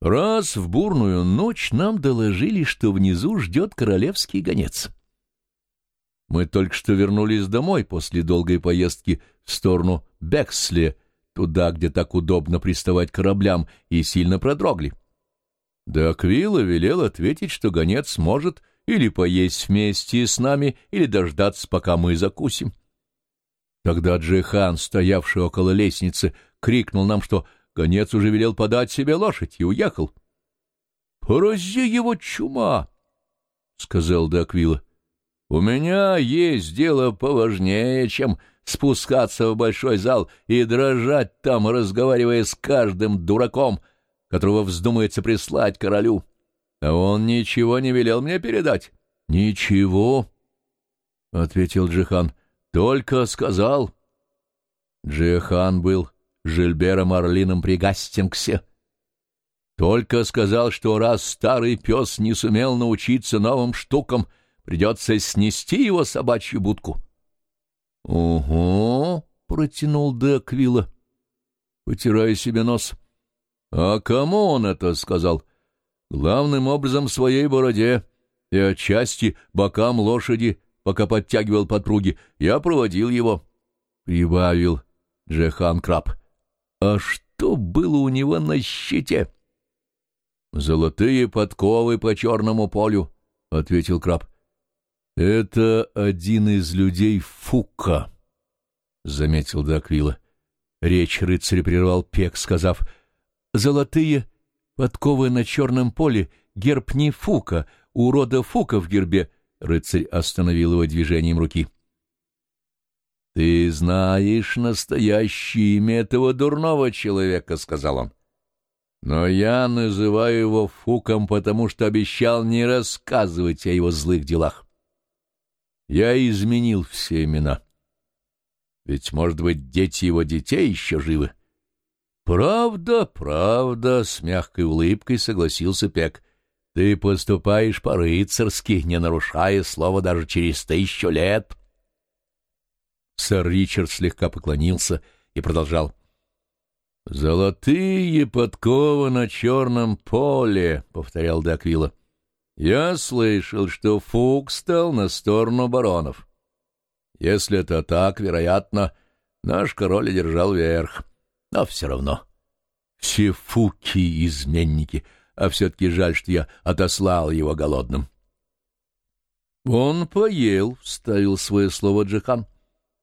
Раз в бурную ночь нам доложили, что внизу ждет королевский гонец. Мы только что вернулись домой после долгой поездки в сторону Бексли, туда, где так удобно приставать кораблям, и сильно продрогли. Да Аквила велел ответить, что гонец может или поесть вместе с нами, или дождаться, пока мы закусим. Тогда Джихан, стоявший около лестницы, крикнул нам, что гонец уже велел подать себе лошадь и уехал. — Порази его чума! — сказал Даквила. — У меня есть дело поважнее, чем спускаться в большой зал и дрожать там, разговаривая с каждым дураком, которого вздумается прислать королю. А он ничего не велел мне передать. — Ничего, — ответил Джихан. — только сказал. Джихан был Жильбером Орлином при Гастингсе. Только сказал, что раз старый пес не сумел научиться новым штукам, придется снести его собачью будку. — Угу, — протянул Деквилла, потирая себе нос. — А кому он это сказал? — Главным образом своей бороде и отчасти бокам лошади пока подтягивал подпруги. Я проводил его. Прибавил Джехан Краб. А что было у него на щите? Золотые подковы по черному полю, — ответил Краб. Это один из людей Фука, — заметил Даквила. Речь рыцаря прервал Пек, сказав, «Золотые подковы на черном поле — герб не Фука, у рода Фука в гербе Рыцарь остановил его движением руки. — Ты знаешь настоящее имя этого дурного человека, — сказал он. — Но я называю его Фуком, потому что обещал не рассказывать о его злых делах. Я изменил все имена. Ведь, может быть, дети его детей еще живы. — Правда, правда, — с мягкой улыбкой согласился Пек. Ты поступаешь по-рыцарски, не нарушая слова даже через тысячу лет. Сэр Ричард слегка поклонился и продолжал. — Золотые подковы на черном поле, — повторял Даквилла. — Я слышал, что Фук стал на сторону баронов. Если это так, вероятно, наш король одержал верх. Но все равно. Все Фуки — изменники — а все-таки жаль, что я отослал его голодным. Он поел, — вставил свое слово Джихан.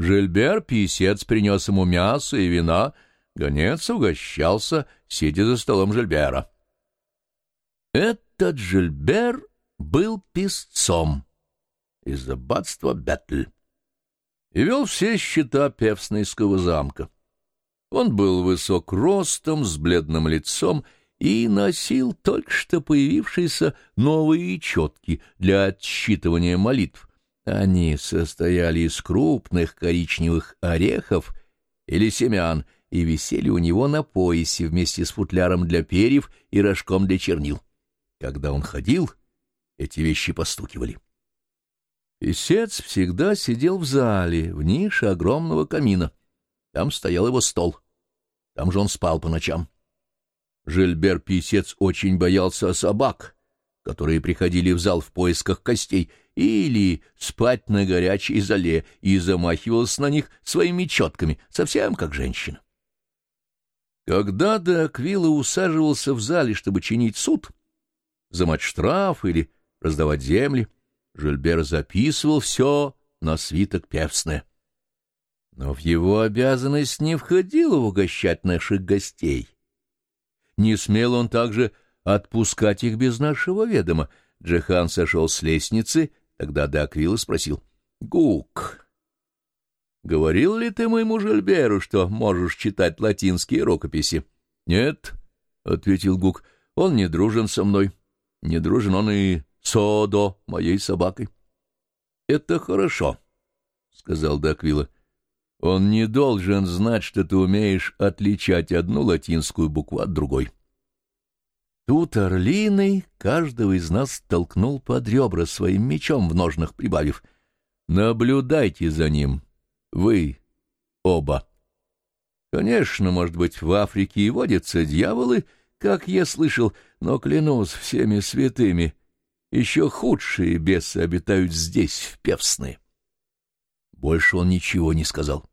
Жильбер, писец, принес ему мясо и вина, гонец угощался, сидя за столом Жильбера. Этот Жильбер был писцом из аббатства Бетль и вел все счета Певснойского замка. Он был высок ростом, с бледным лицом и носил только что появившиеся новые четки для отсчитывания молитв. Они состояли из крупных коричневых орехов или семян и висели у него на поясе вместе с футляром для перьев и рожком для чернил. Когда он ходил, эти вещи постукивали. Песец всегда сидел в зале, в нише огромного камина. Там стоял его стол. Там же он спал по ночам. Жильбер-писец очень боялся собак, которые приходили в зал в поисках костей, или спать на горячей зале и замахивался на них своими четками, совсем как женщина. Когда де Аквила усаживался в зале, чтобы чинить суд, замать штраф или раздавать земли, Жильбер записывал все на свиток певсное. Но в его обязанность не входило угощать наших гостей — не смел он также отпускать их без нашего ведома. Джехан сошел с лестницы, тогда Даквилла спросил. — Гук, говорил ли ты моему Жильберу, что можешь читать латинские рукописи? — Нет, — ответил Гук, — он не дружен со мной. Не дружен он и Содо, моей собакой. — Это хорошо, — сказал Даквилла. Он не должен знать, что ты умеешь отличать одну латинскую букву от другой. Тут орлиный каждого из нас толкнул под ребра своим мечом в ножнах, прибавив «Наблюдайте за ним, вы оба». Конечно, может быть, в Африке и водятся дьяволы, как я слышал, но клянусь всеми святыми, еще худшие бесы обитают здесь, в Певсны. Больше он ничего не сказал.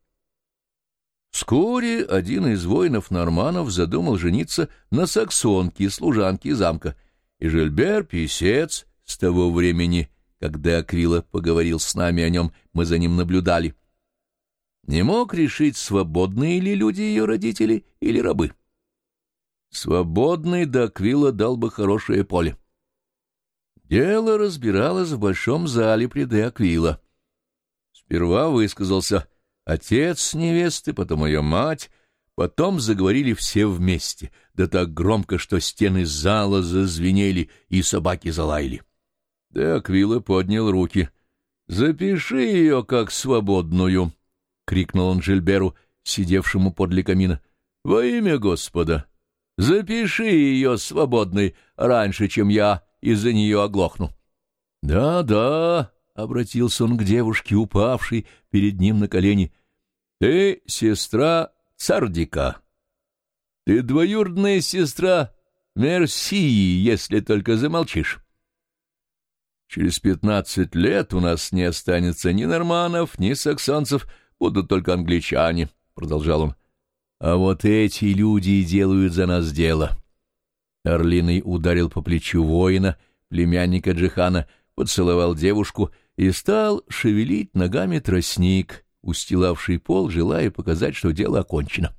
Вскоре один из воинов-норманов задумал жениться на саксонке, служанке замка, и Жильбер, писец, с того времени, когда Аквила поговорил с нами о нем, мы за ним наблюдали, не мог решить, свободные ли люди ее родители или рабы. Свободный до Аквила дал бы хорошее поле. Дело разбиралось в большом зале при де Аквила. Сперва высказался отец невесты, потом ее мать, потом заговорили все вместе, да так громко, что стены зала зазвенели и собаки залаяли. Де Аквила поднял руки. «Запиши ее как свободную», — крикнул он Жильберу, сидевшему подле камина. «Во имя Господа! Запиши ее свободной раньше, чем я из-за нее оглохну». «Да, да», — обратился он к девушке, упавшей перед ним на колени. «Ты сестра Цардика. Ты двоюродная сестра Мерсии, если только замолчишь». Через пятнадцать лет у нас не останется ни норманов, ни саксонцев, будут только англичане, — продолжал он. А вот эти люди делают за нас дело. Орлиный ударил по плечу воина, племянника Джихана, поцеловал девушку и стал шевелить ногами тростник, устилавший пол, желая показать, что дело окончено.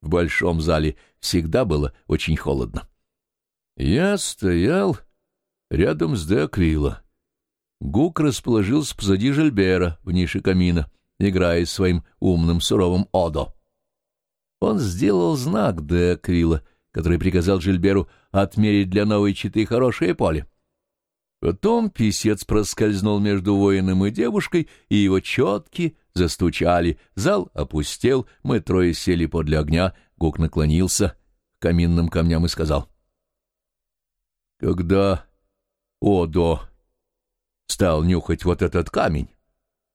В большом зале всегда было очень холодно. Я стоял рядом с Деаквилла. Гук расположился позади Жильбера в нише камина, играя своим умным суровым Одо. Он сделал знак де Аквила, который приказал Жильберу отмерить для новой читы хорошее поле. Потом писец проскользнул между воином и девушкой, и его четки застучали. Зал опустел, мы трое сели подле огня, Гук наклонился к каминным камням и сказал. — Когда Одо стал нюхать вот этот камень,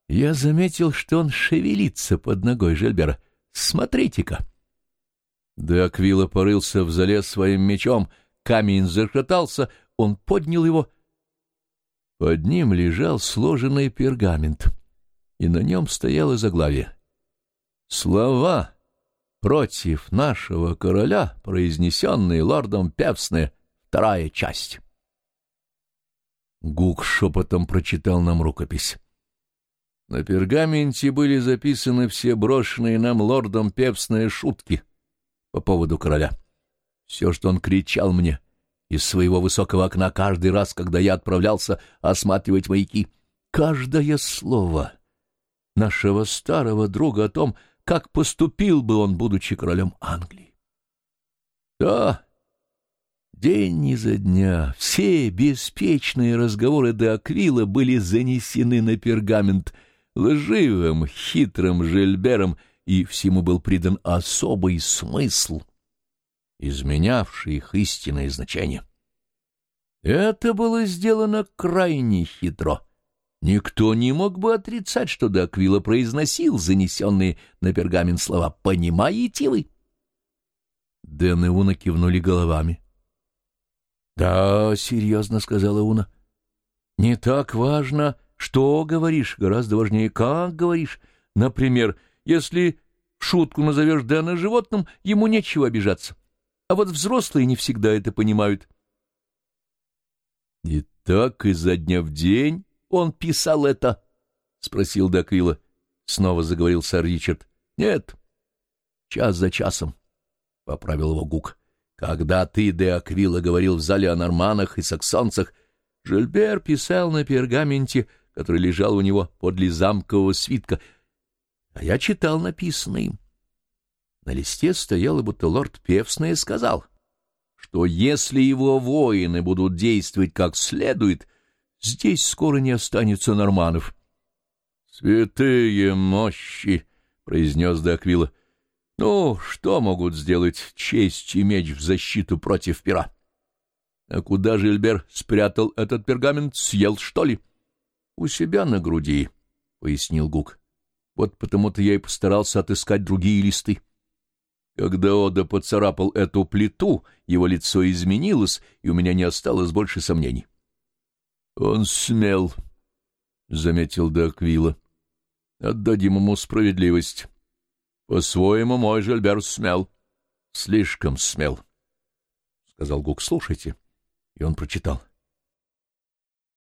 я заметил, что он шевелится под ногой Жильбера. Смотрите-ка! Де Аквила порылся в зале своим мечом, камень зашатался, он поднял его. Под ним лежал сложенный пергамент, и на нем стояло заглавие. «Слова против нашего короля, произнесенные лордом Певсне, вторая часть». Гук шепотом прочитал нам рукопись. На пергаменте были записаны все брошенные нам лордом певсные шутки по поводу короля. Все, что он кричал мне из своего высокого окна каждый раз, когда я отправлялся осматривать маяки. Каждое слово нашего старого друга о том, как поступил бы он, будучи королем Англии. Да, День изо дня все беспечные разговоры де Аквила были занесены на пергамент лживым, хитрым Жильбером, и всему был придан особый смысл, изменявший их истинное значение. Это было сделано крайне хитро. Никто не мог бы отрицать, что де Аквила произносил занесенные на пергамент слова «Понимаете вы?» Дэн и Уна кивнули головами. «Да, серьезно», — сказала Уна. «Не так важно, что говоришь, гораздо важнее, как говоришь. Например, если шутку назовешь Дэна животным, ему нечего обижаться. А вот взрослые не всегда это понимают». «И так изо дня в день он писал это?» — спросил Даквила. Снова заговорил сэр Ричард. «Нет, час за часом», — поправил его Гук. Когда ты, де Аквила, говорил в зале о норманах и саксонцах, Жильбер писал на пергаменте, который лежал у него подле замкового свитка, а я читал написанное им. На листе стояло, будто лорд Певсный сказал, что если его воины будут действовать как следует, здесь скоро не останется норманов. — Святые мощи! — произнес Д'Аквила. Ну, что могут сделать честь и меч в защиту против пера? А куда Жильбер спрятал этот пергамент? Съел, что ли? У себя на груди, — пояснил Гук. Вот потому-то я и постарался отыскать другие листы. Когда Ода поцарапал эту плиту, его лицо изменилось, и у меня не осталось больше сомнений. — Он смел, — заметил Д'Аквила. — Отдадим ему справедливость. По-своему мой Жильбер смел. — Слишком смел, — сказал Гук. — Слушайте. И он прочитал.